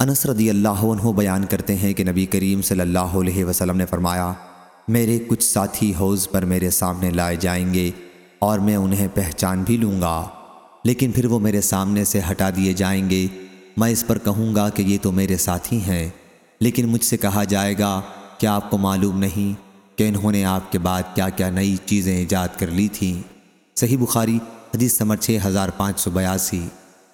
انس رضی اللہ عنہ بیان کرتے ہیں کہ نبی کریم صلی اللہ علیہ وسلم نے فرمایا، میرے کچھ ساتھی حوض پر میرے سامنے لائے جائیں گے اور میں انہیں پہچان بھی لوں گا، لیکن پھر وہ میرے سامنے سے ہٹا دیے جائیں گے۔ میں اس پر کہوں گا کہ یہ تو میرے ساتھی ہیں، لیکن مجھ سے کہا جائے گا کہ آپ کو معلوم نہیں کہ انہوں نے آپ کے بعد کیا کیا نئی چیزیں ایجاد کر لی تھیں؟ صحیح بخاری، حدیث سمر 6582